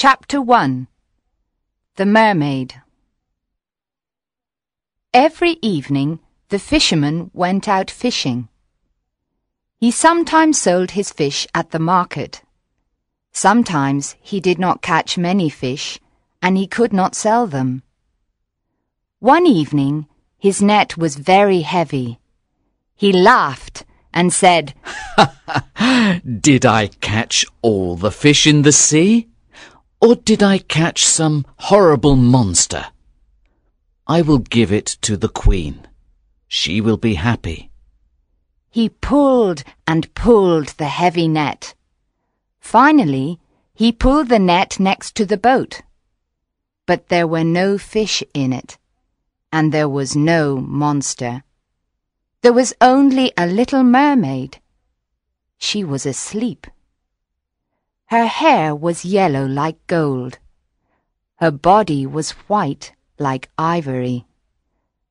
Chapter 1 The Mermaid Every evening the fisherman went out fishing. He sometimes sold his fish at the market. Sometimes he did not catch many fish and he could not sell them. One evening his net was very heavy. He laughed and said, Did I catch all the fish in the sea? Or did I catch some horrible monster? I will give it to the queen. She will be happy. He pulled and pulled the heavy net. Finally, he pulled the net next to the boat. But there were no fish in it, and there was no monster. There was only a little mermaid. She was asleep. Her hair was yellow like gold. Her body was white like ivory.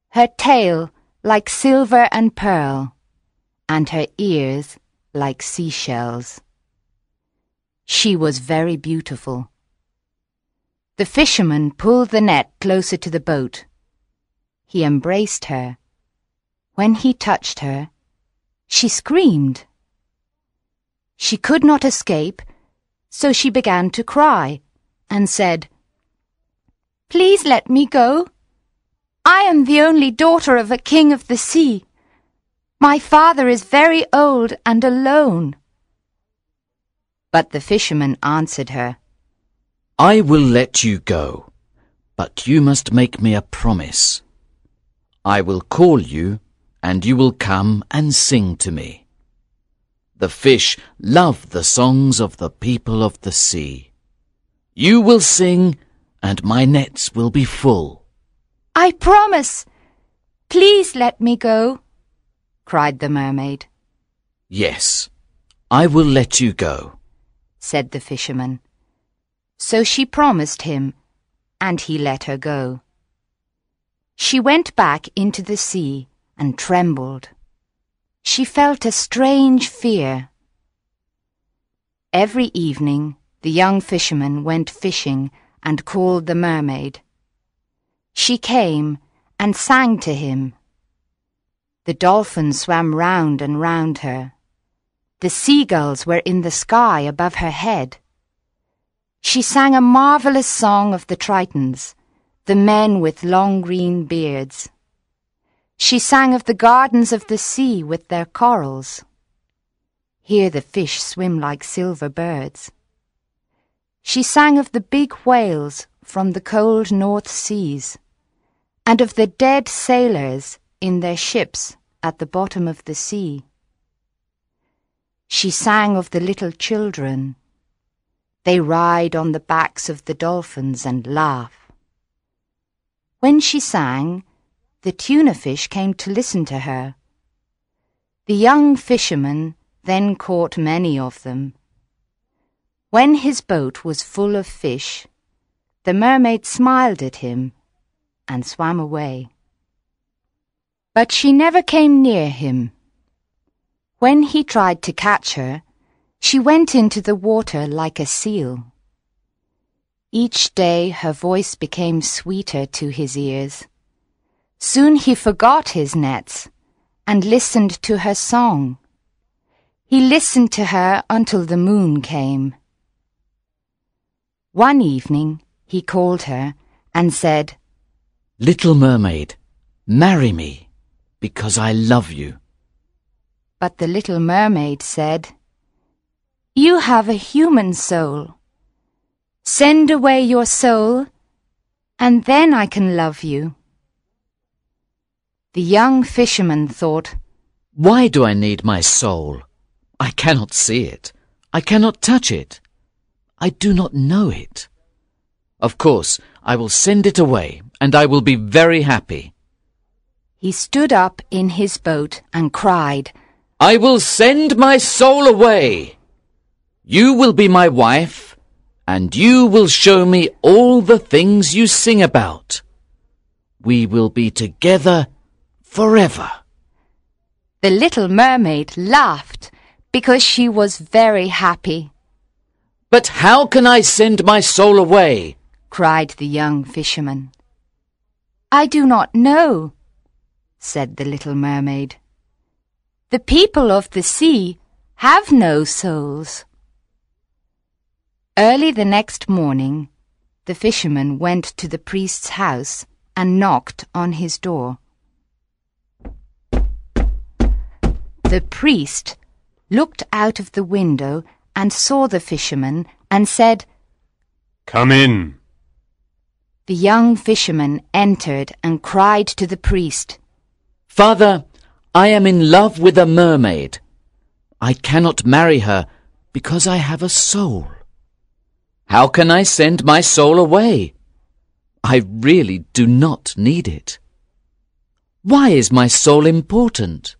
Her tail like silver and pearl, and her ears like seashells. She was very beautiful. The fisherman pulled the net closer to the boat. He embraced her. When he touched her, she screamed. She could not escape so she began to cry and said, Please let me go. I am the only daughter of a king of the sea. My father is very old and alone. But the fisherman answered her, I will let you go, but you must make me a promise. I will call you, and you will come and sing to me. The fish love the songs of the people of the sea. You will sing, and my nets will be full. I promise. Please let me go, cried the mermaid. Yes, I will let you go, said the fisherman. So she promised him, and he let her go. She went back into the sea and trembled. She felt a strange fear. Every evening the young fisherman went fishing and called the mermaid. She came and sang to him. The dolphins swam round and round her. The seagulls were in the sky above her head. She sang a marvellous song of the Tritons, the men with long green beards. She sang of the gardens of the sea with their corals. Here the fish swim like silver birds. She sang of the big whales from the cold North Seas, and of the dead sailors in their ships at the bottom of the sea. She sang of the little children. They ride on the backs of the dolphins and laugh. When she sang, the tuna fish came to listen to her. The young fisherman then caught many of them. When his boat was full of fish, the mermaid smiled at him and swam away. But she never came near him. When he tried to catch her, she went into the water like a seal. Each day her voice became sweeter to his ears. Soon he forgot his nets and listened to her song. He listened to her until the moon came. One evening he called her and said, Little mermaid, marry me, because I love you. But the little mermaid said, You have a human soul. Send away your soul, and then I can love you. The young fisherman thought, Why do I need my soul? I cannot see it. I cannot touch it. I do not know it. Of course, I will send it away, and I will be very happy. He stood up in his boat and cried, I will send my soul away. You will be my wife, and you will show me all the things you sing about. We will be together forever. The little mermaid laughed because she was very happy. But how can I send my soul away? cried the young fisherman. I do not know, said the little mermaid. The people of the sea have no souls. Early the next morning, the fisherman went to the priest's house and knocked on his door. The priest looked out of the window and saw the fisherman and said, Come in. The young fisherman entered and cried to the priest, Father, I am in love with a mermaid. I cannot marry her because I have a soul. How can I send my soul away? I really do not need it. Why is my soul important?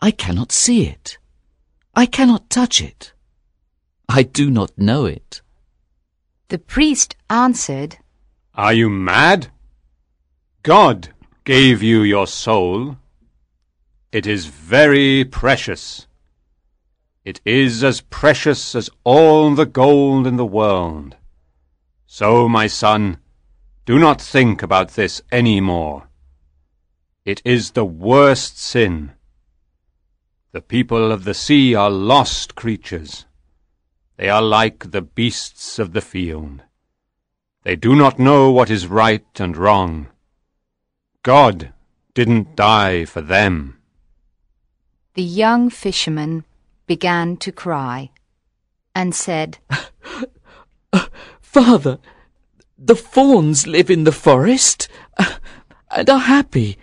I cannot see it. I cannot touch it. I do not know it. The priest answered, Are you mad? God gave you your soul. It is very precious. It is as precious as all the gold in the world. So, my son, do not think about this any more. It is the worst sin. The people of the sea are lost creatures. They are like the beasts of the field. They do not know what is right and wrong. God didn't die for them. The young fisherman began to cry and said, Father, the fawns live in the forest and are happy.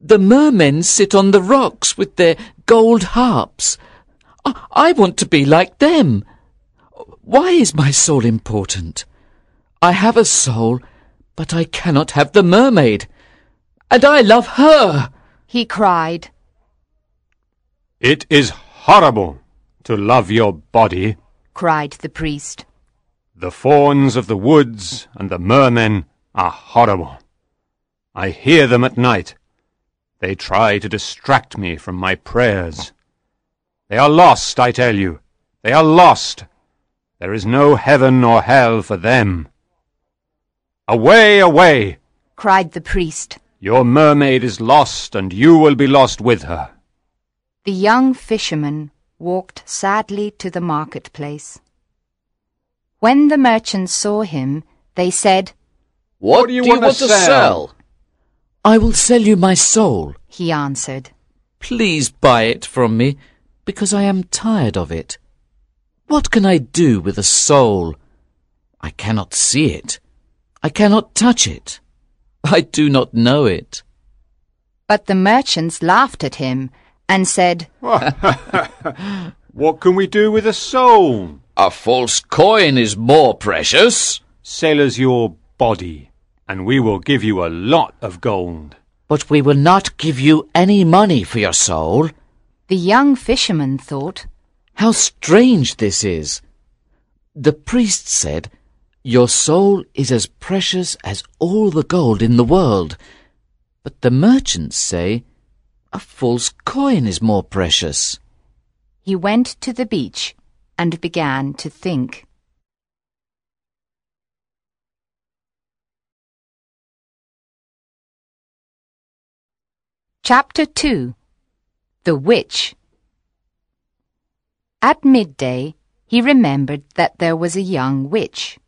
The mermen sit on the rocks with their gold harps. I, I want to be like them. Why is my soul important? I have a soul, but I cannot have the mermaid. And I love her. He cried, It is horrible to love your body. cried the priest. The fawns of the woods and the mermen are horrible. I hear them at night. They try to distract me from my prayers. They are lost, I tell you. They are lost. There is no heaven or hell for them. Away, away! cried the priest. Your mermaid is lost, and you will be lost with her. The young fisherman walked sadly to the marketplace. When the merchants saw him, they said, What, do you want to sell? I will sell you my soul. he answered. Please buy it from me, because I am tired of it. What can I do with a soul? I cannot see it. I cannot touch it. I do not know it. But the merchants laughed at him and said, What can we do with a soul? A false coin is more precious. Sell us your body, and we will give you a lot of gold. But we will not give you any money for your soul. The young fisherman thought, How strange this is. The priest said, Your soul is as precious as all the gold in the world. But the merchants say, A false coin is more precious. he went to the beach and began to think. Chapter 2 The Witch At midday, he remembered that there was a young witch.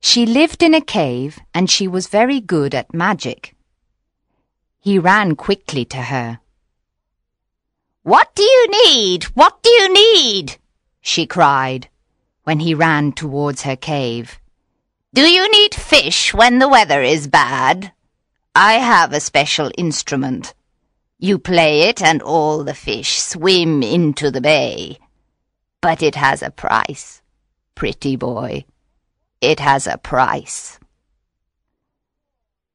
She lived in a cave and she was very good at magic. He ran quickly to her. What do you need? What do you need? she cried when he ran towards her cave. Do you need fish when the weather is bad? I have a special instrument. You play it and all the fish swim into the bay. But it has a price, pretty boy. It has a price.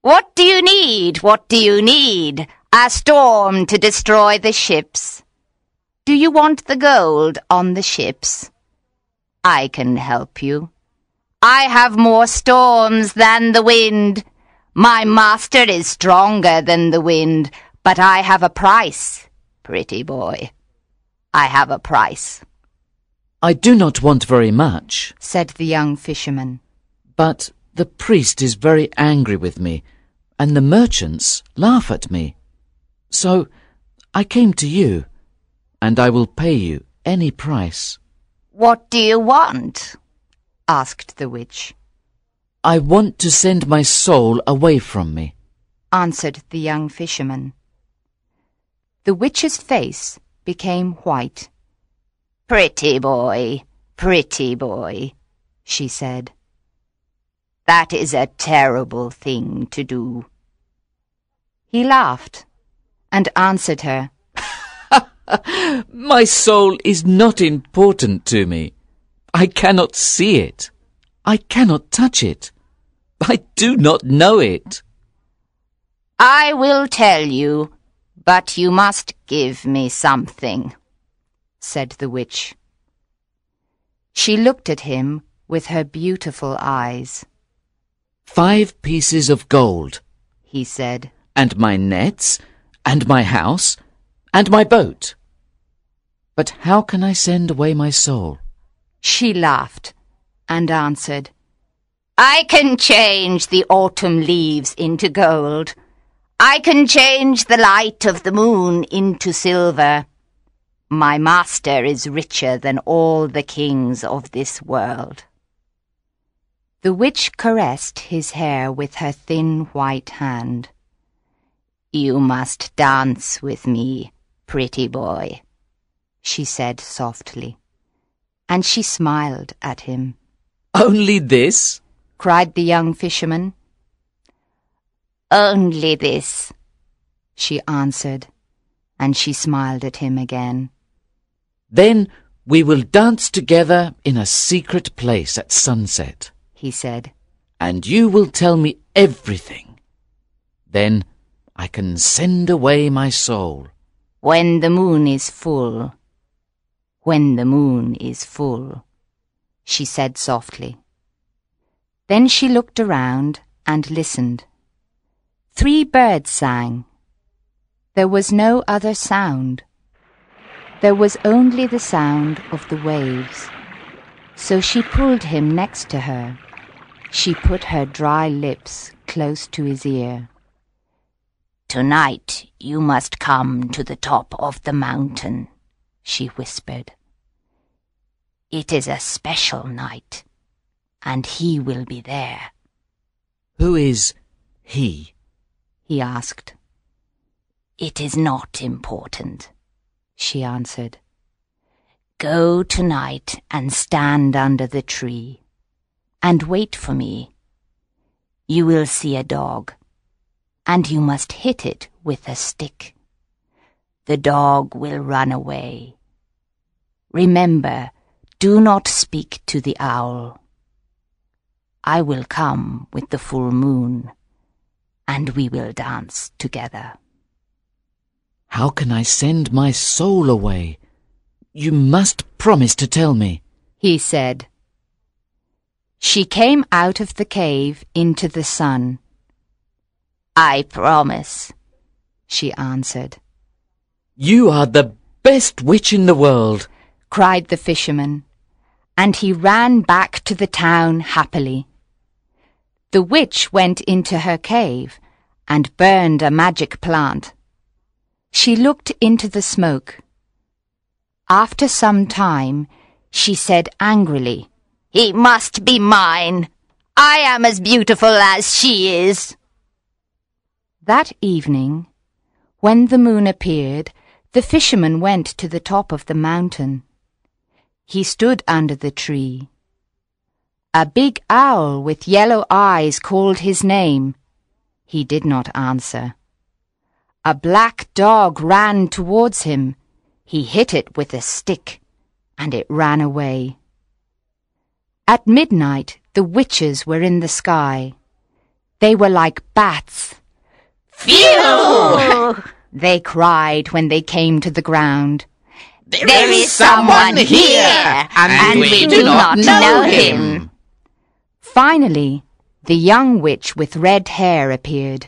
What do you need? What do you need? A storm to destroy the ships. Do you want the gold on the ships? I can help you. I have more storms than the wind. My master is stronger than the wind, but I have a price, pretty boy. I have a price. I do not want very much, said the young fisherman. but the priest is very angry with me, and the merchants laugh at me. So I came to you, and I will pay you any price. What do you want? asked the witch. I want to send my soul away from me. answered the young fisherman. The witch's face became white. Pretty boy, pretty boy, she said. That is a terrible thing to do. He laughed and answered her, My soul is not important to me. I cannot see it. I cannot touch it. I do not know it. I will tell you, but you must give me something, said the witch. She looked at him with her beautiful eyes. Five pieces of gold, He said, and my nets, and my house, and my boat. But how can I send away my soul? She laughed and answered, I can change the autumn leaves into gold. I can change the light of the moon into silver. My master is richer than all the kings of this world. The witch caressed his hair with her thin white hand. You must dance with me, pretty boy, she said softly, and she smiled at him. Only this? cried the young fisherman. Only this, she answered, and she smiled at him again. Then we will dance together in a secret place at sunset, He said, and you will tell me everything. Then I can send away my soul. When the moon is full, when the moon is full, she said softly. Then she looked around and listened. Three birds sang. There was no other sound. There was only the sound of the waves. So she pulled him next to her. She put her dry lips close to his ear. Tonight you must come to the top of the mountain, she whispered. It is a special night, and he will be there, Who is he? He asked. It is not important, she answered. Go tonight and stand under the tree, and wait for me. You will see a dog, and you must hit it with a stick. The dog will run away. Remember, do not speak to the owl. I will come with the full moon, and we will dance together. How can I send my soul away? You must promise to tell me. he said. She came out of the cave into the sun. I promise, she answered, You are the best witch in the world. cried the fisherman, and he ran back to the town happily. The witch went into her cave and burned a magic plant. She looked into the smoke. After some time, she said angrily, He must be mine. I am as beautiful as she is. That evening, when the moon appeared, the fisherman went to the top of the mountain. He stood under the tree. A big owl with yellow eyes called his name. He did not answer. A black dog ran towards him. He hit it with a stick, and it ran away. At midnight, the witches were in the sky. They were like bats. Phew! they cried when they came to the ground. There is someone here, and, we, do not know him. Finally, the young witch with red hair appeared.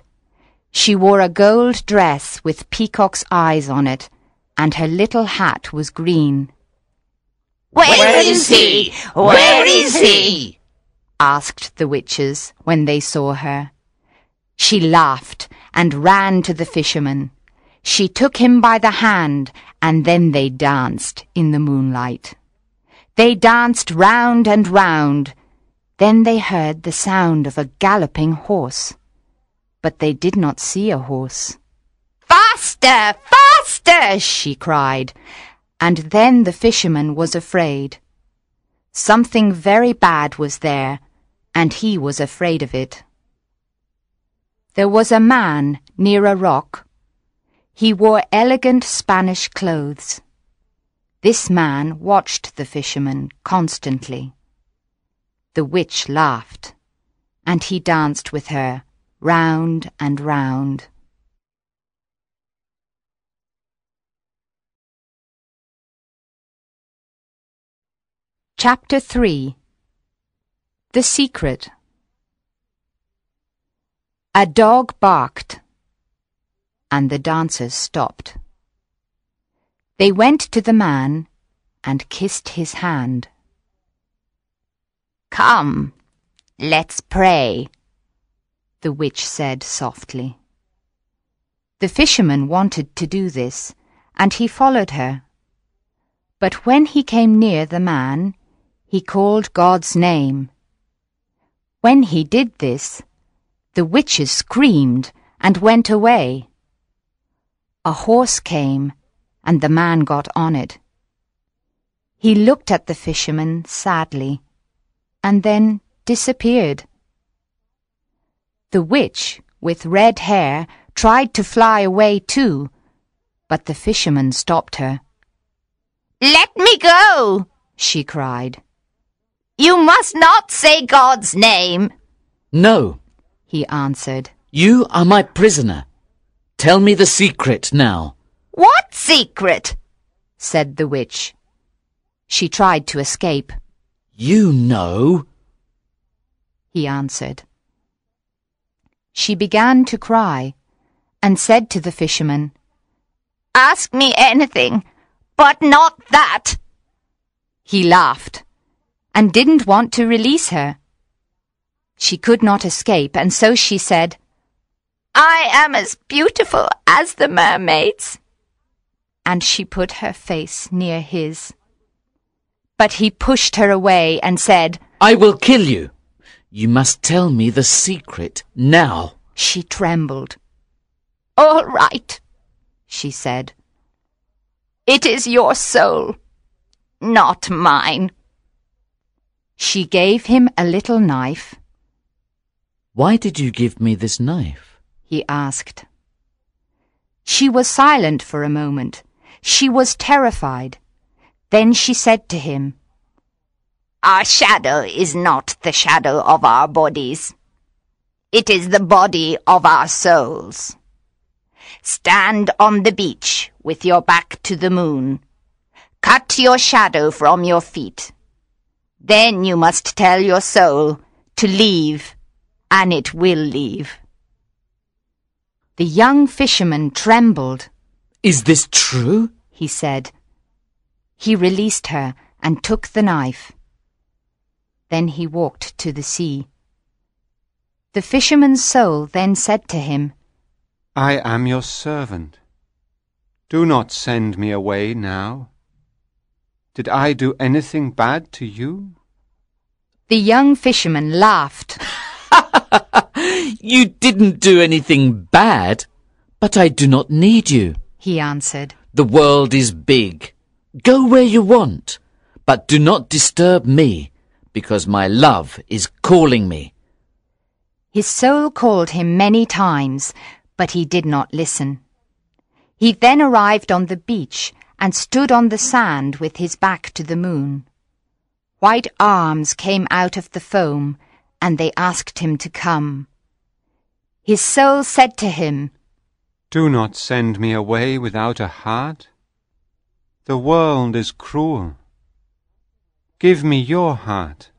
She wore a gold dress with peacock's eyes on it, and her little hat was green. Where is he? Where is he? asked the witches when they saw her. She laughed and ran to the fisherman. She took him by the hand, and then they danced in the moonlight. They danced round and round. Then they heard the sound of a galloping horse. But they did not see a horse. Faster! Faster! she cried. And then the fisherman was afraid. Something very bad was there, and he was afraid of it. There was a man near a rock. He wore elegant Spanish clothes. This man watched the fisherman constantly. The witch laughed, and he danced with her round and round. Chapter 3 The Secret A dog barked, and the dancers stopped. They went to the man and kissed his hand. Come, let's pray, the witch said softly. The fisherman wanted to do this, and he followed her. But when he came near the man, he called God's name. When he did this, the witches screamed and went away. A horse came, and the man got on it. He looked at the fisherman sadly, and then disappeared. The witch, with red hair, tried to fly away too, but the fisherman stopped her. Let me go, she cried. You must not say God's name. No, he answered. you are my prisoner. Tell me the secret now. What secret? said the witch. She tried to escape. You know. He answered. She began to cry and said to the fisherman, Ask me anything, but not that. He laughed and didn't want to release her. She could not escape, and so she said, I am as beautiful as the mermaids. and she put her face near his. But he pushed her away and said, I will kill you. You must tell me the secret now. She trembled. All right, She said, it is your soul, not mine. She gave him a little knife. Why did you give me this knife? He asked. She was silent for a moment. She was terrified. Then she said to him, Our shadow is not the shadow of our bodies. It is the body of our souls. Stand on the beach with your back to the moon. Cut your shadow from your feet. Then you must tell your soul to leave, and it will leave. The young fisherman trembled. Is this true? He said. He released her and took the knife. Then he walked to the sea. The fisherman's soul then said to him, I am your servant. Do not send me away now. Did I do anything bad to you? The young fisherman laughed. You didn't do anything bad, but I do not need you. He answered. The world is big. Go where you want, but do not disturb me, because my love is calling me. His soul called him many times, but he did not listen. He then arrived on the beach and stood on the sand with his back to the moon. White arms came out of the foam, and they asked him to come. His soul said to him, Do not send me away without a heart. The world is cruel. Give me your heart.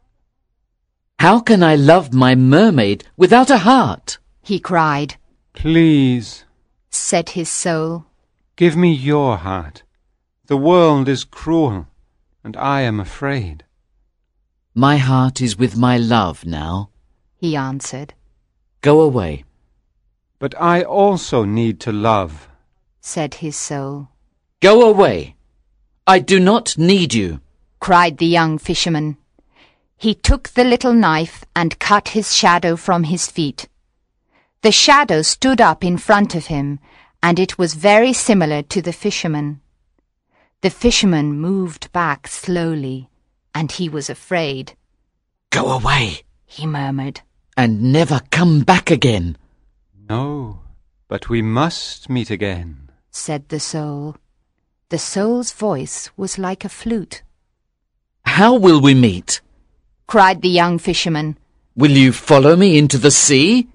How can I love my mermaid without a heart? He cried, Please, said his soul. give me your heart. The world is cruel, and I am afraid. My heart is with my love now. he answered. Go away. But I also need to love. said his soul. Go away. I do not need you. cried the young fisherman. He took the little knife and cut his shadow from his feet. The shadow stood up in front of him, and it was very similar to the fisherman. The fisherman moved back slowly, and he was afraid. Go away He murmured. and never come back again. No, but we must meet again. said the soul. The soul's voice was like a flute. How will we meet? cried the young fisherman. Will you follow me into the sea?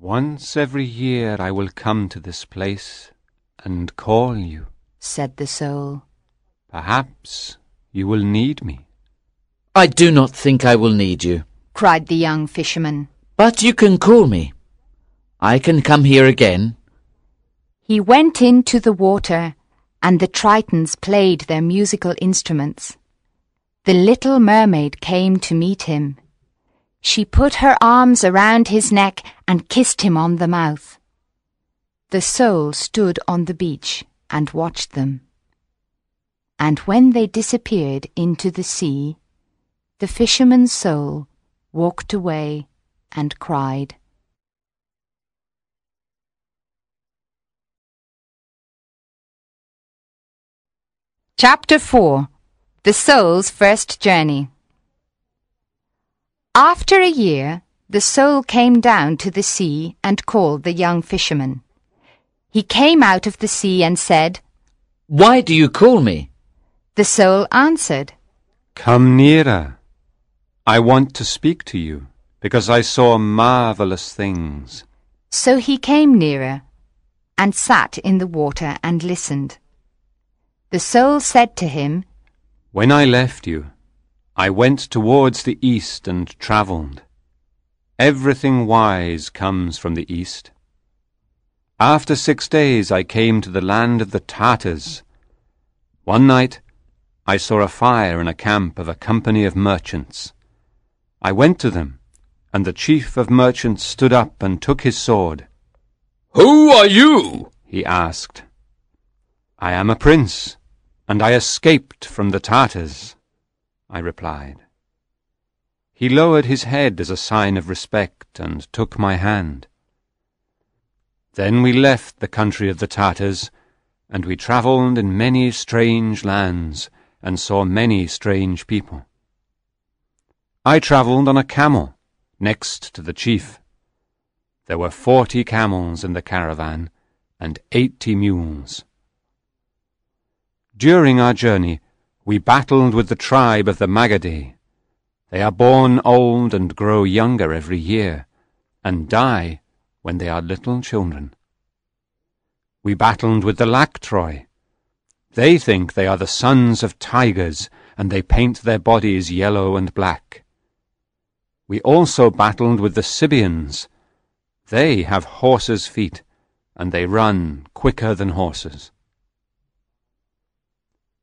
Once every year I will come to this place and call you. said the soul. Perhaps you will need me. I do not think I will need you, cried the young fisherman. but you can call me. I can come here again. He went into the water, and the tritons played their musical instruments. The little mermaid came to meet him. She put her arms around his neck and kissed him on the mouth. The soul stood on the beach and watched them. And when they disappeared into the sea, the fisherman's soul walked away and cried. Chapter 4 The Soul's First Journey After a year, the soul came down to the sea and called the young fisherman. He came out of the sea and said, Why do you call me? The soul answered, Come nearer. I want to speak to you because I saw marvelous things. So he came nearer and sat in the water and listened. The soul said to him, When I left you, I went towards the east and travelled. Everything wise comes from the east. After six days I came to the land of the Tartars. One night I saw a fire in a camp of a company of merchants. I went to them, and the chief of merchants stood up and took his sword. Who are you? He asked. I am a prince, and I escaped from the Tartars, I replied. He lowered his head as a sign of respect and took my hand. Then we left the country of the Tartars, and we travelled in many strange lands and saw many strange people. I travelled on a camel next to the chief. There were forty camels in the caravan and eighty mules. During our journey, we battled with the tribe of the Magadae. They are born old and grow younger every year, and die when they are little children. We battled with the Laktroi. They think they are the sons of tigers, and they paint their bodies yellow and black. We also battled with the Sibians. They have horses' feet, and they run quicker than horses.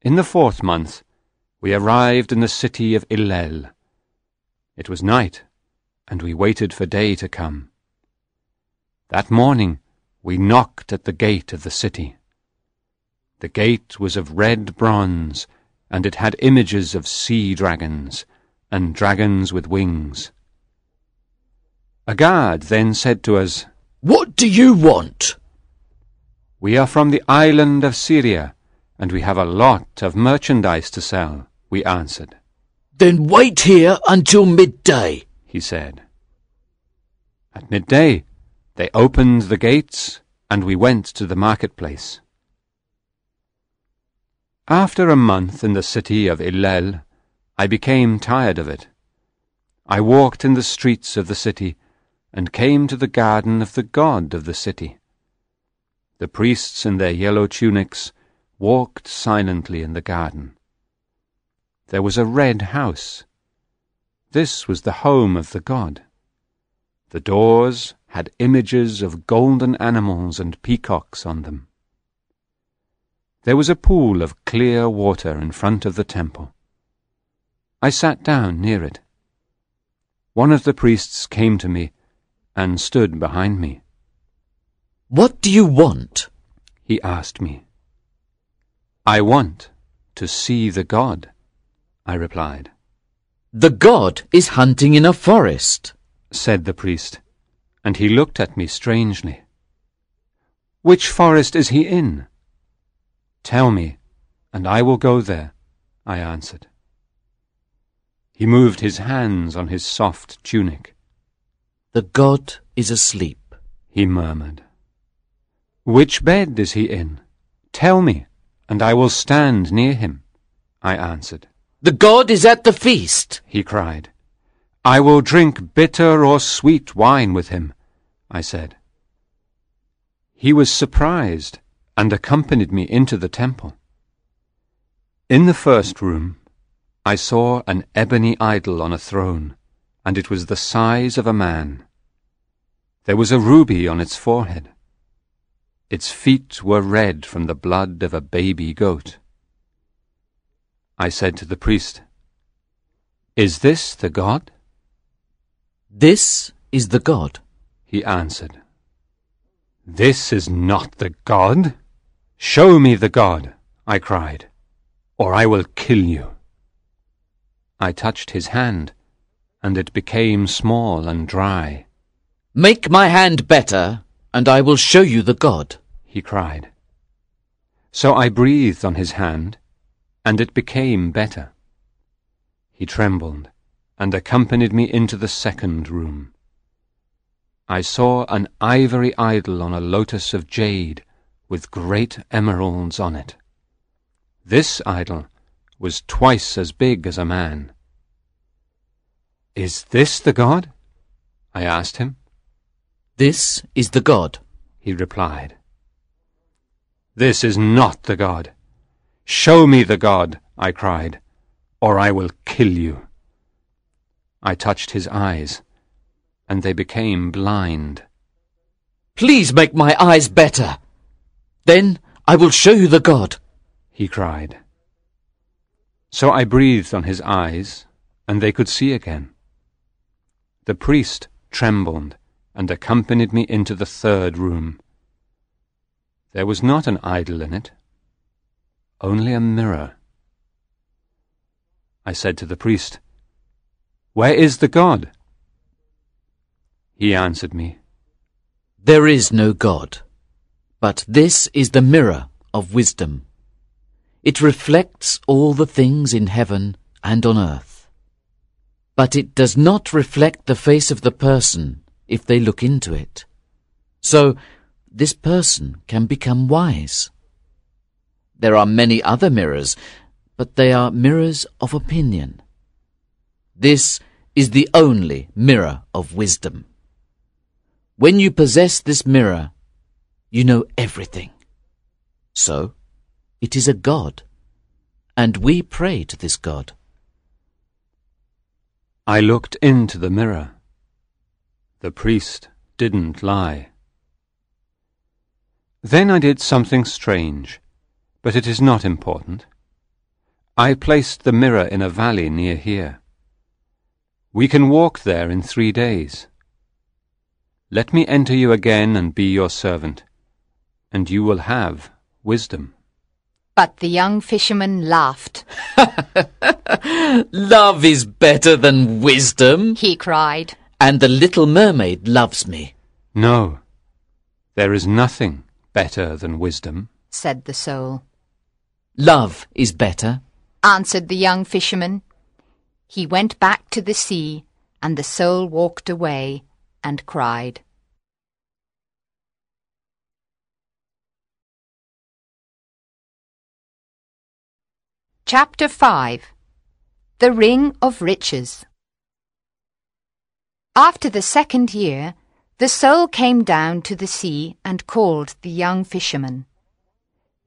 In the fourth month, we arrived in the city of Illel. It was night, and we waited for day to come. That morning, we knocked at the gate of the city. The gate was of red bronze, and it had images of sea dragons and dragons with wings. A guard then said to us, What do you want? We are from the island of Syria, and we have a lot of merchandise to sell, we answered. Then wait here until midday. he said. At midday, they opened the gates, and we went to the marketplace. After a month in the city of Illel, I became tired of it. I walked in the streets of the city, and came to the garden of the god of the city. The priests in their yellow tunics walked silently in the garden. There was a red house. This was the home of the god. The doors had images of golden animals and peacocks on them. There was a pool of clear water in front of the temple. I sat down near it. One of the priests came to me and stood behind me. What do you want? He asked me. I want to see the god, I replied. The god is hunting in a forest, said the priest, and he looked at me strangely. Which forest is he in? Tell me, and I will go there, I answered. He moved his hands on his soft tunic. The god is asleep, he murmured. Which bed is he in? Tell me, and I will stand near him, I answered. The god is at the feast, he cried. I will drink bitter or sweet wine with him, I said. He was surprised and accompanied me into the temple. In the first room, I saw an ebony idol on a throne, and it was the size of a man. There was a ruby on its forehead. Its feet were red from the blood of a baby goat. I said to the priest, Is this the God? This is the god, he answered. This is not the God. Show me the God, I cried, or I will kill you. I touched his hand, and it became small and dry. Make my hand better, and I will show you the God, he cried. So I breathed on his hand, and it became better. He trembled, and accompanied me into the second room. I saw an ivory idol on a lotus of jade, with great emeralds on it. This idol was twice as big as a man. Is this the God? I asked him. This is the God, he replied. This is not the God. Show me the God, I cried, or I will kill you. I touched his eyes, and they became blind. Please make my eyes better. Then I will show you the God, he cried. So I breathed on his eyes, and they could see again. The priest trembled and accompanied me into the third room. There was not an idol in it, only a mirror. I said to the priest, Where is the God? He answered me, There is no God, but this is the mirror of wisdom. It reflects all the things in heaven and on earth. But it does not reflect the face of the person if they look into it. So, this person can become wise. There are many other mirrors, but they are mirrors of opinion. This is the only mirror of wisdom. When you possess this mirror, you know everything. So, it is a God, and we pray to this God. I looked into the mirror. The priest didn't lie. Then I did something strange, but it is not important. I placed the mirror in a valley near here. We can walk there in three days. Let me enter you again and be your servant, and you will have wisdom. But the young fisherman laughed. Love is better than wisdom, he cried. and the little mermaid loves me. No, there is nothing better than wisdom. said the soul. Love is better. Answered the young fisherman. He went back to the sea, and the soul walked away and cried. Chapter 5 The Ring of Riches After the second year, the soul came down to the sea and called the young fisherman.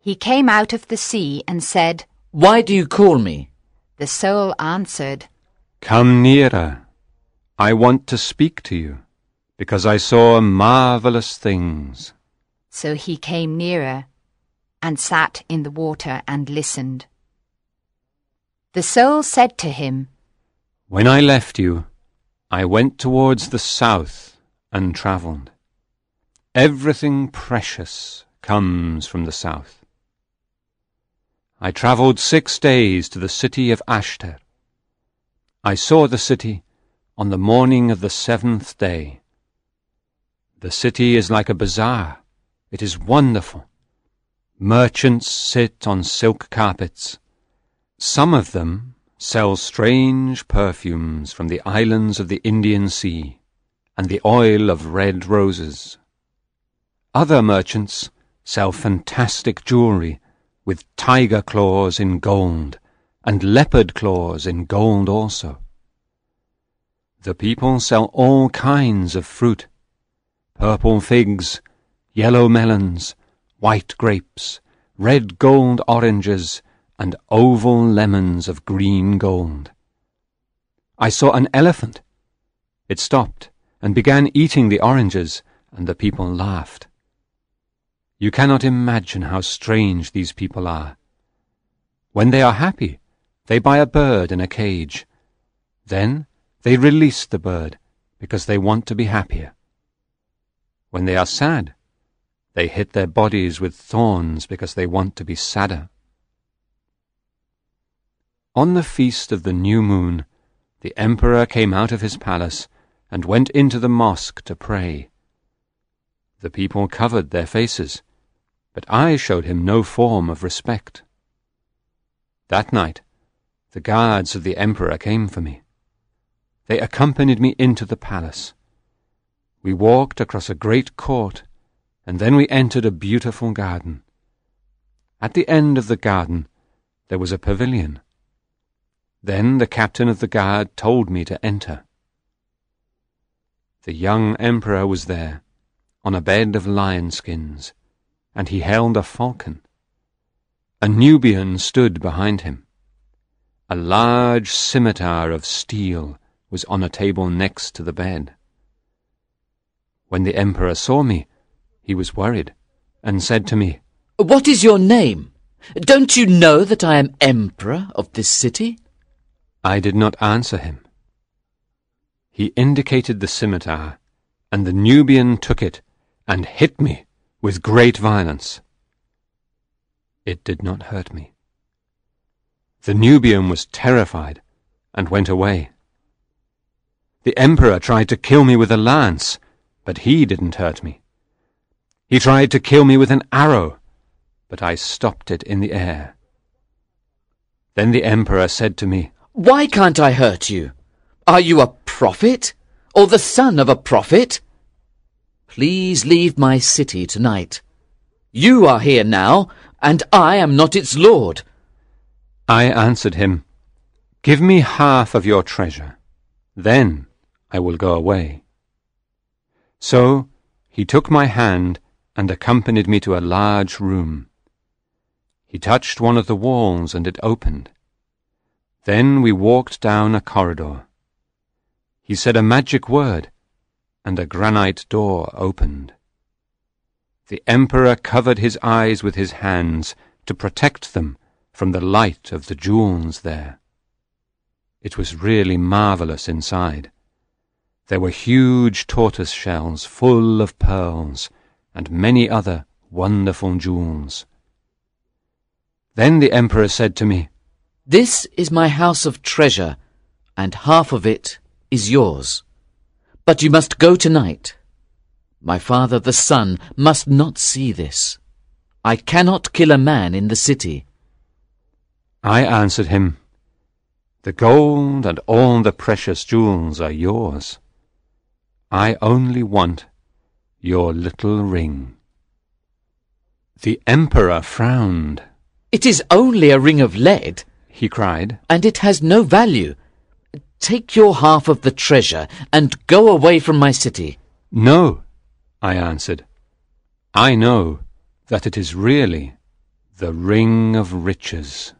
He came out of the sea and said, Why do you call me? The soul answered, Come nearer. I want to speak to you, because I saw marvelous things. So he came nearer and sat in the water and listened. The soul said to him, When I left you, I went towards the south and travelled. Everything precious comes from the south. I travelled six days to the city of Ashter. I saw the city on the morning of the seventh day. The city is like a bazaar. It is wonderful. Merchants sit on silk carpets. Some of them sell strange perfumes from the islands of the Indian Sea and the oil of red roses. Other merchants sell fantastic jewelry with tiger claws in gold and leopard claws in gold also. The people sell all kinds of fruit purple figs, yellow melons, white grapes, red gold oranges, and oval lemons of green gold. I saw an elephant. It stopped and began eating the oranges, and the people laughed. You cannot imagine how strange these people are. When they are happy, they buy a bird in a cage. Then they release the bird because they want to be happier. When they are sad, they hit their bodies with thorns because they want to be sadder. On the feast of the new moon, the emperor came out of his palace and went into the mosque to pray. The people covered their faces, but I showed him no form of respect. That night, the guards of the emperor came for me. They accompanied me into the palace. We walked across a great court, and then we entered a beautiful garden. At the end of the garden there was a pavilion. Then the captain of the guard told me to enter. The young emperor was there, on a bed of lion skins, and he held a falcon. A Nubian stood behind him. A large scimitar of steel was on a table next to the bed. When the emperor saw me, he was worried, and said to me, What is your name? Don't you know that I am emperor of this city? I did not answer him. He indicated the scimitar, and the Nubian took it and hit me with great violence. It did not hurt me. The Nubian was terrified and went away. The emperor tried to kill me with a lance, but he didn't hurt me. He tried to kill me with an arrow, but I stopped it in the air. Then the emperor said to me, Why can't I hurt you? Are you a prophet? Or the son of a prophet? Please leave my city tonight. You are here now, and I am not its lord. I answered him, Give me half of your treasure. Then I will go away. So he took my hand and accompanied me to a large room. He touched one of the walls and it opened. Then we walked down a corridor. He said a magic word, and a granite door opened. The emperor covered his eyes with his hands to protect them from the light of the jewels there. It was really marvelous inside. There were huge tortoise shells full of pearls, and many other wonderful jewels. Then the emperor said to me, This is my house of treasure, and half of it is yours. But you must go tonight. My father the sun must not see this. I cannot kill a man in the city. I answered him, The gold and all the precious jewels are yours. I only want your little ring. The emperor frowned. It is only a ring of lead, He cried, and it has no value. Take your half of the treasure and go away from my city. No, I answered. I know that it is really the ring of riches.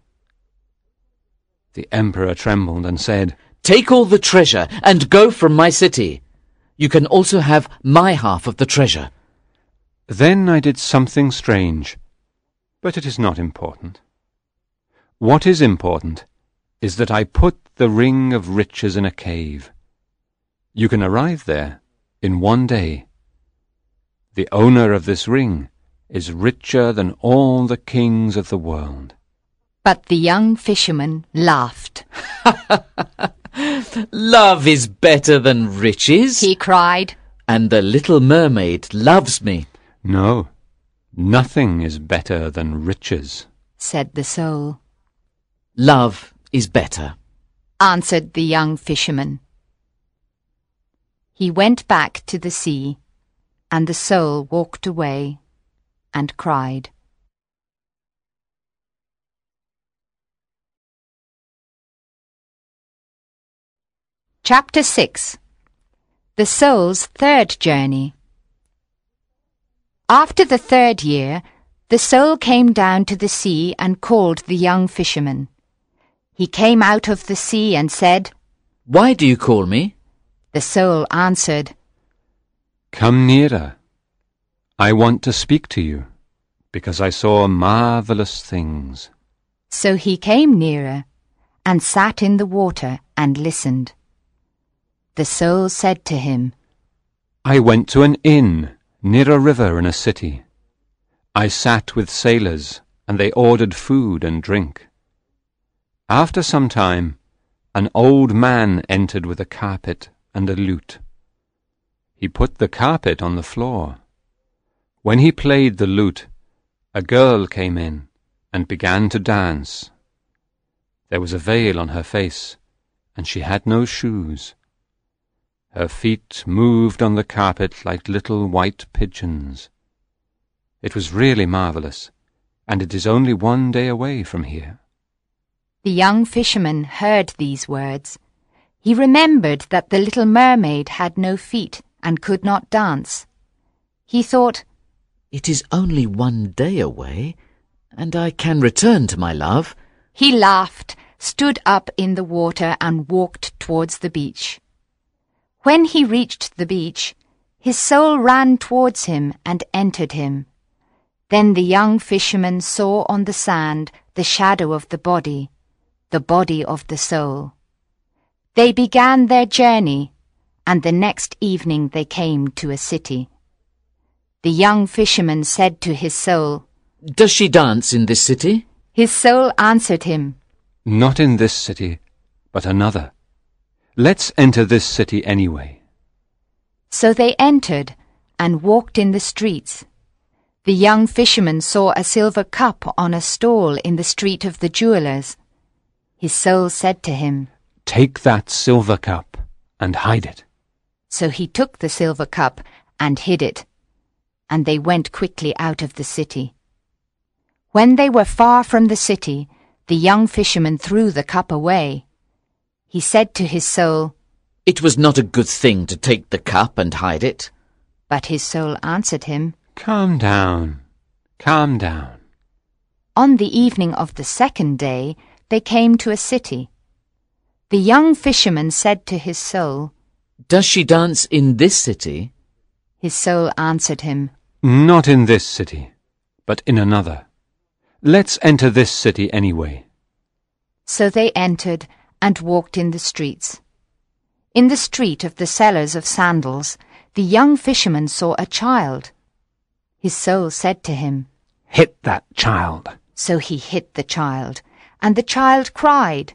The emperor trembled and said, Take all the treasure and go from my city. You can also have my half of the treasure. Then I did something strange, but it is not important. What is important is that I put the ring of riches in a cave. You can arrive there in one day. The owner of this ring is richer than all the kings of the world. But the young fisherman laughed. Love is better than riches, He cried, and the little mermaid loves me. No, nothing is better than riches. said the soul. Love is better. Answered the young fisherman. He went back to the sea, and the soul walked away and cried. Chapter 6 The Soul's Third Journey After the third year, the soul came down to the sea and called the young fisherman. He came out of the sea and said, Why do you call me? The soul answered, Come nearer. I want to speak to you, because I saw marvelous things. So he came nearer and sat in the water and listened. The soul said to him, I went to an inn near a river in a city. I sat with sailors, and they ordered food and drink. After some time, an old man entered with a carpet and a lute. He put the carpet on the floor. When he played the lute, a girl came in and began to dance. There was a veil on her face, and she had no shoes. Her feet moved on the carpet like little white pigeons. It was really marvelous, and it is only one day away from here. The young fisherman heard these words. He remembered that the little mermaid had no feet and could not dance. He thought, It is only one day away, and I can return to my love. He laughed, stood up in the water, and walked towards the beach. When he reached the beach, his soul ran towards him and entered him. Then the young fisherman saw on the sand the shadow of the body, the body of the soul. They began their journey, and the next evening they came to a city. The young fisherman said to his soul, Does she dance in this city? His soul answered him, Not in this city, but another. Let's enter this city anyway. So they entered and walked in the streets. The young fisherman saw a silver cup on a stall in the street of the jewelers. His soul said to him, Take that silver cup and hide it. So he took the silver cup and hid it, and they went quickly out of the city. When they were far from the city, the young fisherman threw the cup away. He said to his soul, It was not a good thing to take the cup and hide it. but his soul answered him, Calm down. Calm down. On the evening of the second day, they came to a city. The young fisherman said to his soul, Does she dance in this city? His soul answered him, Not in this city, but in another. Let's enter this city anyway. So they entered and walked in the streets. In the street of the sellers of sandals, the young fisherman saw a child. His soul said to him, Hit that child. So he hit the child, and the child cried.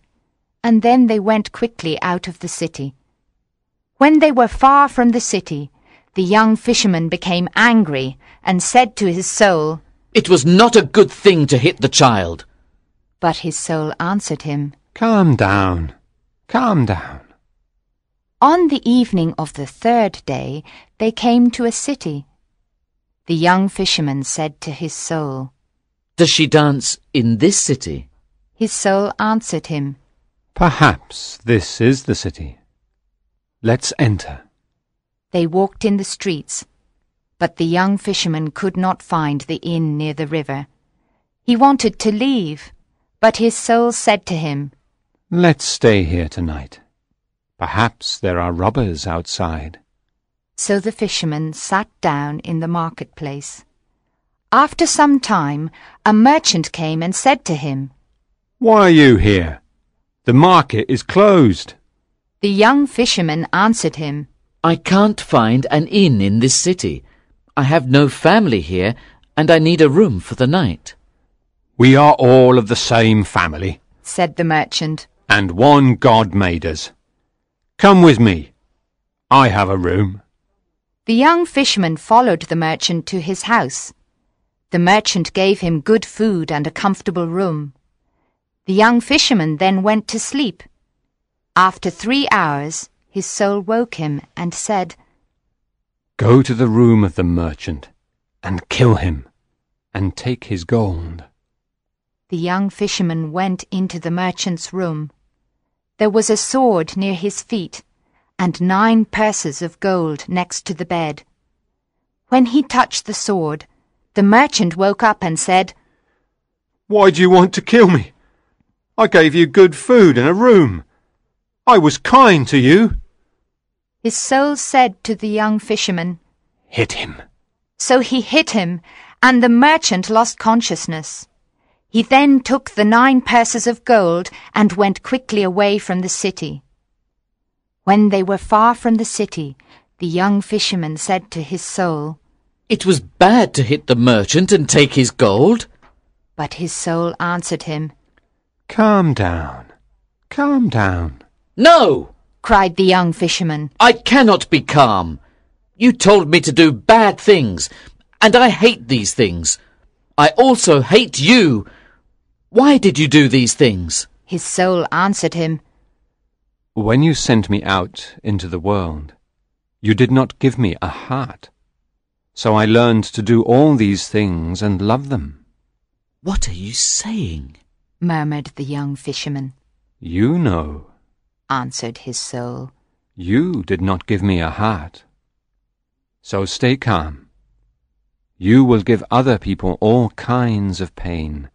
And then they went quickly out of the city. When they were far from the city, the young fisherman became angry and said to his soul, It was not a good thing to hit the child. But his soul answered him, Calm down. Calm down. On the evening of the third day, they came to a city. The young fisherman said to his soul, Does she dance in this city? His soul answered him, Perhaps this is the city. Let's enter. They walked in the streets, but the young fisherman could not find the inn near the river. He wanted to leave, but his soul said to him, Let's stay here tonight. Perhaps there are robbers outside. So the fisherman sat down in the marketplace. After some time, a merchant came and said to him, Why are you here? The market is closed. The young fisherman answered him, I can't find an inn in this city. I have no family here, and I need a room for the night. We are all of the same family, said the merchant. and one God made us. Come with me. I have a room. The young fisherman followed the merchant to his house. The merchant gave him good food and a comfortable room. The young fisherman then went to sleep. After three hours, his soul woke him and said, Go to the room of the merchant and kill him and take his gold. The young fisherman went into the merchant's room. There was a sword near his feet and nine purses of gold next to the bed. When he touched the sword, the merchant woke up and said, Why do you want to kill me? I gave you good food and a room. I was kind to you. His soul said to the young fisherman, Hit him. So he hit him, and the merchant lost consciousness. He then took the nine purses of gold and went quickly away from the city. When they were far from the city, the young fisherman said to his soul, It was bad to hit the merchant and take his gold. But his soul answered him, Calm down. Calm down. No! cried the young fisherman. I cannot be calm. You told me to do bad things, and I hate these things. I also hate you. Why did you do these things? His soul answered him, When you sent me out into the world, you did not give me a heart. So I learned to do all these things and love them. What are you saying? Murmured the young fisherman. You know, Answered his soul. you did not give me a heart. So stay calm. You will give other people all kinds of pain,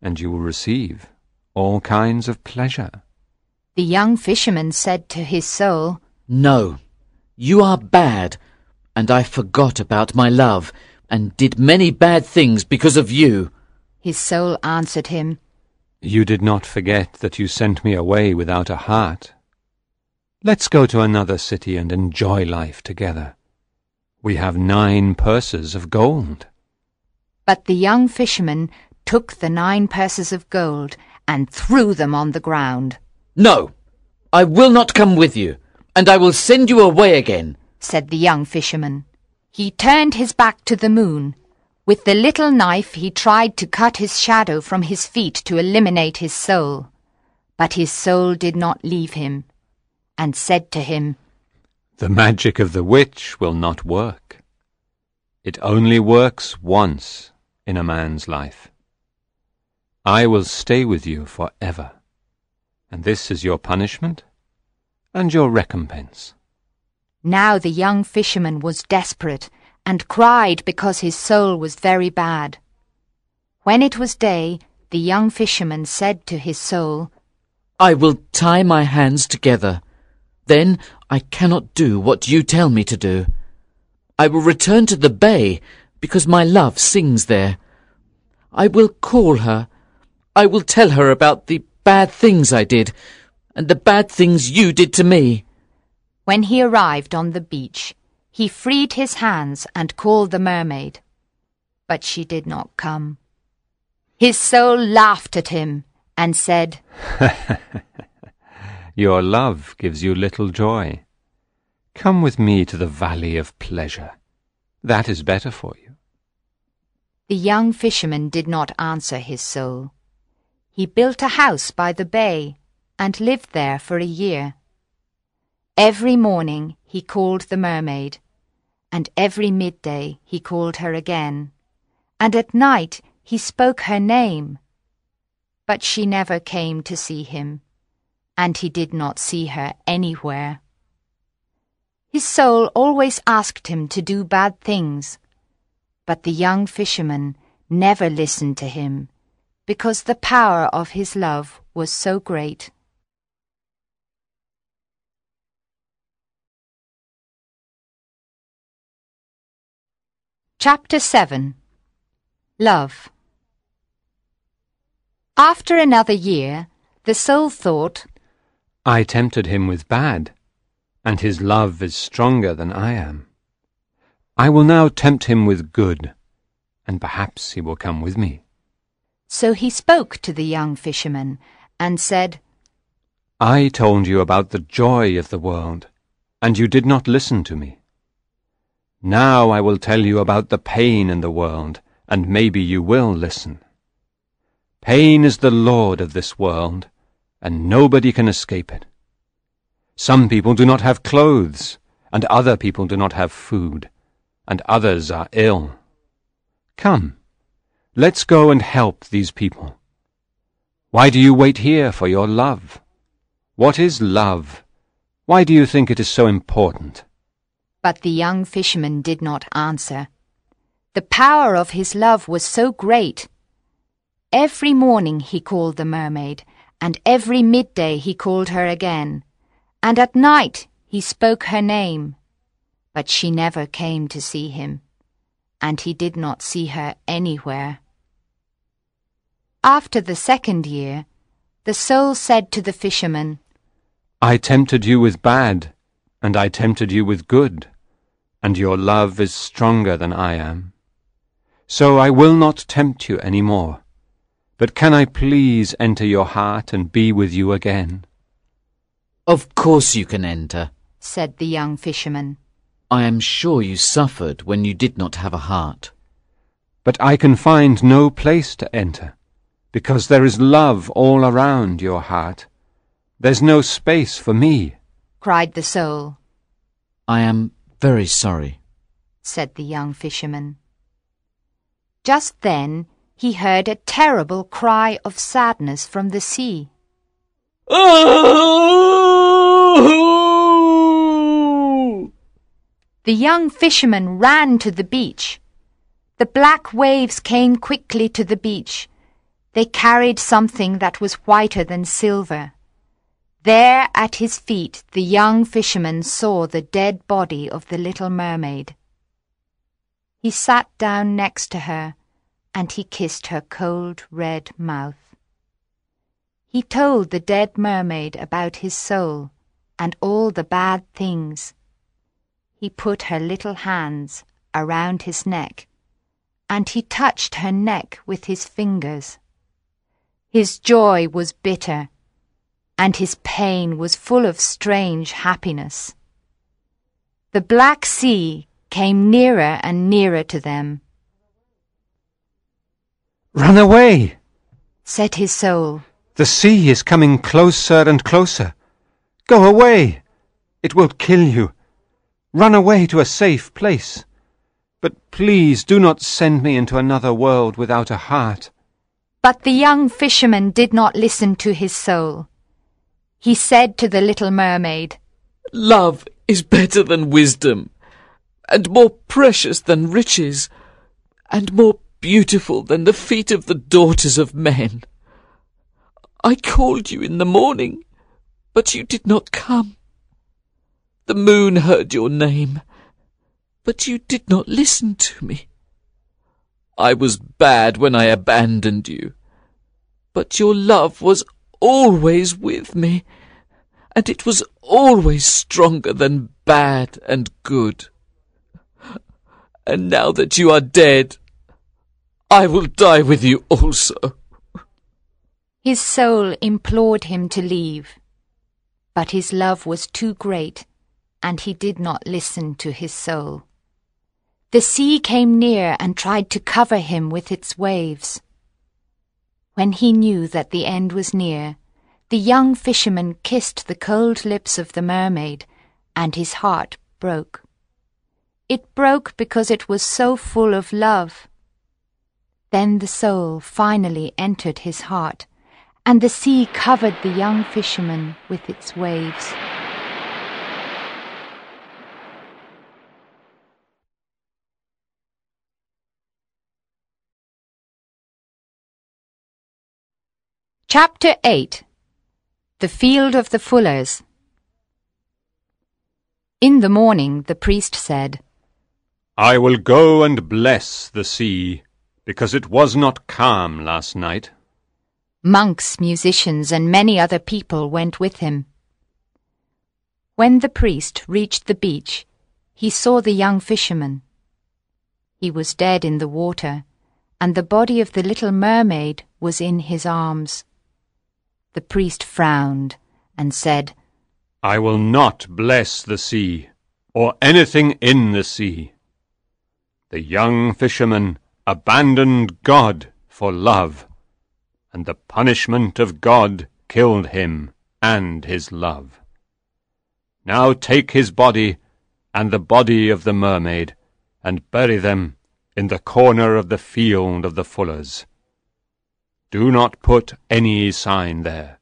and you will receive all kinds of pleasure. The young fisherman said to his soul, No, you are bad, and I forgot about my love, and did many bad things because of you. His soul answered him, You did not forget that you sent me away without a heart. Let's go to another city and enjoy life together. We have nine purses of gold. But the young fisherman took the nine purses of gold and threw them on the ground, No, I will not come with you, and I will send you away again. said the young fisherman. He turned his back to the moon. With the little knife he tried to cut his shadow from his feet to eliminate his soul. But his soul did not leave him, and said to him, The magic of the witch will not work. It only works once in a man's life. I will stay with you for ever, and this is your punishment and your recompense. Now the young fisherman was desperate and cried because his soul was very bad. When it was day, the young fisherman said to his soul, I will tie my hands together. Then I cannot do what you tell me to do. I will return to the bay because my love sings there. I will call her. I will tell her about the bad things I did and the bad things you did to me. When he arrived on the beach, he freed his hands and called the mermaid. But she did not come. His soul laughed at him and said, Your love gives you little joy. Come with me to the valley of pleasure. That is better for you. The young fisherman did not answer his soul. He built a house by the bay and lived there for a year. Every morning he called the mermaid, and every midday he called her again, and at night he spoke her name. But she never came to see him, and he did not see her anywhere. His soul always asked him to do bad things, but the young fisherman never listened to him, because the power of his love was so great. Chapter 7 Love After another year, The soul thought, I tempted him with bad, and his love is stronger than I am. I will now tempt him with good, and perhaps he will come with me. So he spoke to the young fisherman and said, I told you about the joy of the world, and you did not listen to me. Now I will tell you about the pain in the world, and maybe you will listen. Pain is the lord of this world, and nobody can escape it. Some people do not have clothes, and other people do not have food, and others are ill. Come, let's go and help these people. Why do you wait here for your love? What is love? Why do you think it is so important? But the young fisherman did not answer. The power of his love was so great. Every morning he called the mermaid, and every midday he called her again, and at night he spoke her name. But she never came to see him, and he did not see her anywhere. After the second year, the soul said to the fisherman, I tempted you with bad, and I tempted you with good, and your love is stronger than I am. So I will not tempt you any more. But can I please enter your heart and be with you again? Of course you can enter. said the young fisherman. I am sure you suffered when you did not have a heart. But I can find no place to enter, because there is love all around your heart. There's no space for me. cried the soul, I am very sorry. said the young fisherman. Just then he heard a terrible cry of sadness from the sea. The young fisherman ran to the beach. The black waves came quickly to the beach. They carried something that was whiter than silver. There at his feet the young fisherman saw the dead body of the little mermaid. He sat down next to her and he kissed her cold red mouth. He told the dead mermaid about his soul and all the bad things. He put her little hands around his neck and he touched her neck with his fingers. His joy was bitter and his pain was full of strange happiness. The black sea came nearer and nearer to them. Run away! said his soul. The sea is coming closer and closer. Go away! It will kill you. Run away to a safe place. But please do not send me into another world without a heart. But the young fisherman did not listen to his soul. He said to the little mermaid, Love is better than wisdom, and more precious than riches, and more beautiful than the feet of the daughters of men. I called you in the morning, but you did not come. The moon heard your name, but you did not listen to me. I was bad when I abandoned you, but your love was always with me, and it was always stronger than bad and good. And now that you are dead, I will die with you also. His soul implored him to leave, but his love was too great, and he did not listen to his soul. The sea came near and tried to cover him with its waves. When he knew that the end was near, the young fisherman kissed the cold lips of the mermaid, and his heart broke. It broke because it was so full of love. Then the soul finally entered his heart, and the sea covered the young fisherman with its waves. Chapter 8 The Field of the Fullers In the morning the priest said, I will go and bless the sea, because it was not calm last night. Monks, musicians, and many other people went with him. When the priest reached the beach, he saw the young fisherman. He was dead in the water, and the body of the little mermaid was in his arms. The priest frowned and said, I will not bless the sea, or anything in the sea. The young fisherman abandoned God for love, and the punishment of God killed him and his love. Now take his body and the body of the mermaid, and bury them in the corner of the field of the fullers. Do not put any sign there.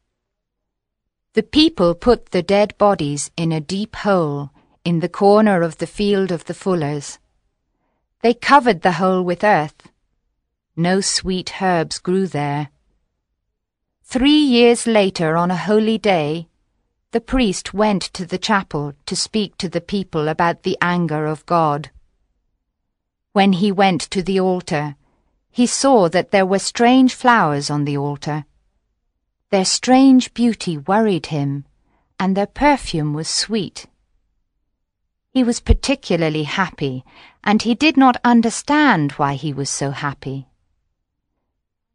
The people put the dead bodies in a deep hole in the corner of the field of the fullers. They covered the hole with earth. No sweet herbs grew there. Three years later, on a holy day, the priest went to the chapel to speak to the people about the anger of God. When he went to the altar, he saw that there were strange flowers on the altar. Their strange beauty worried him, and their perfume was sweet. He was particularly happy, and he did not understand why he was so happy.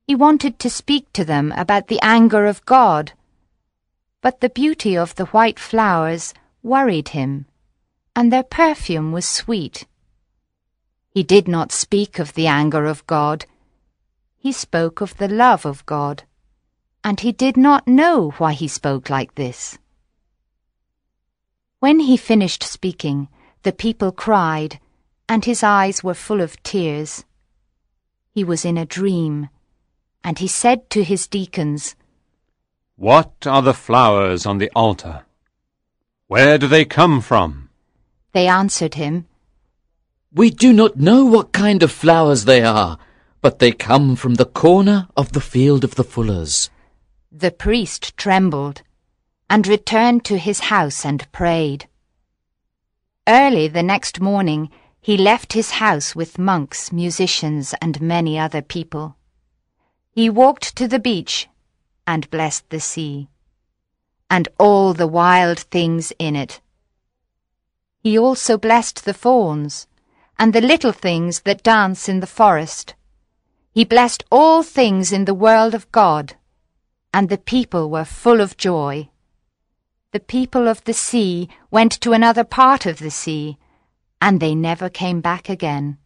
He wanted to speak to them about the anger of God, but the beauty of the white flowers worried him, and their perfume was sweet. He did not speak of the anger of God. He spoke of the love of God and he did not know why he spoke like this. When he finished speaking, the people cried, and his eyes were full of tears. He was in a dream, and he said to his deacons, What are the flowers on the altar? Where do they come from? They answered him, We do not know what kind of flowers they are, but they come from the corner of the field of the fullers. The priest trembled and returned to his house and prayed. Early the next morning he left his house with monks, musicians, and many other people. He walked to the beach and blessed the sea, and all the wild things in it. He also blessed the fawns, and the little things that dance in the forest. He blessed all things in the world of God and the people were full of joy. The people of the sea went to another part of the sea, and they never came back again.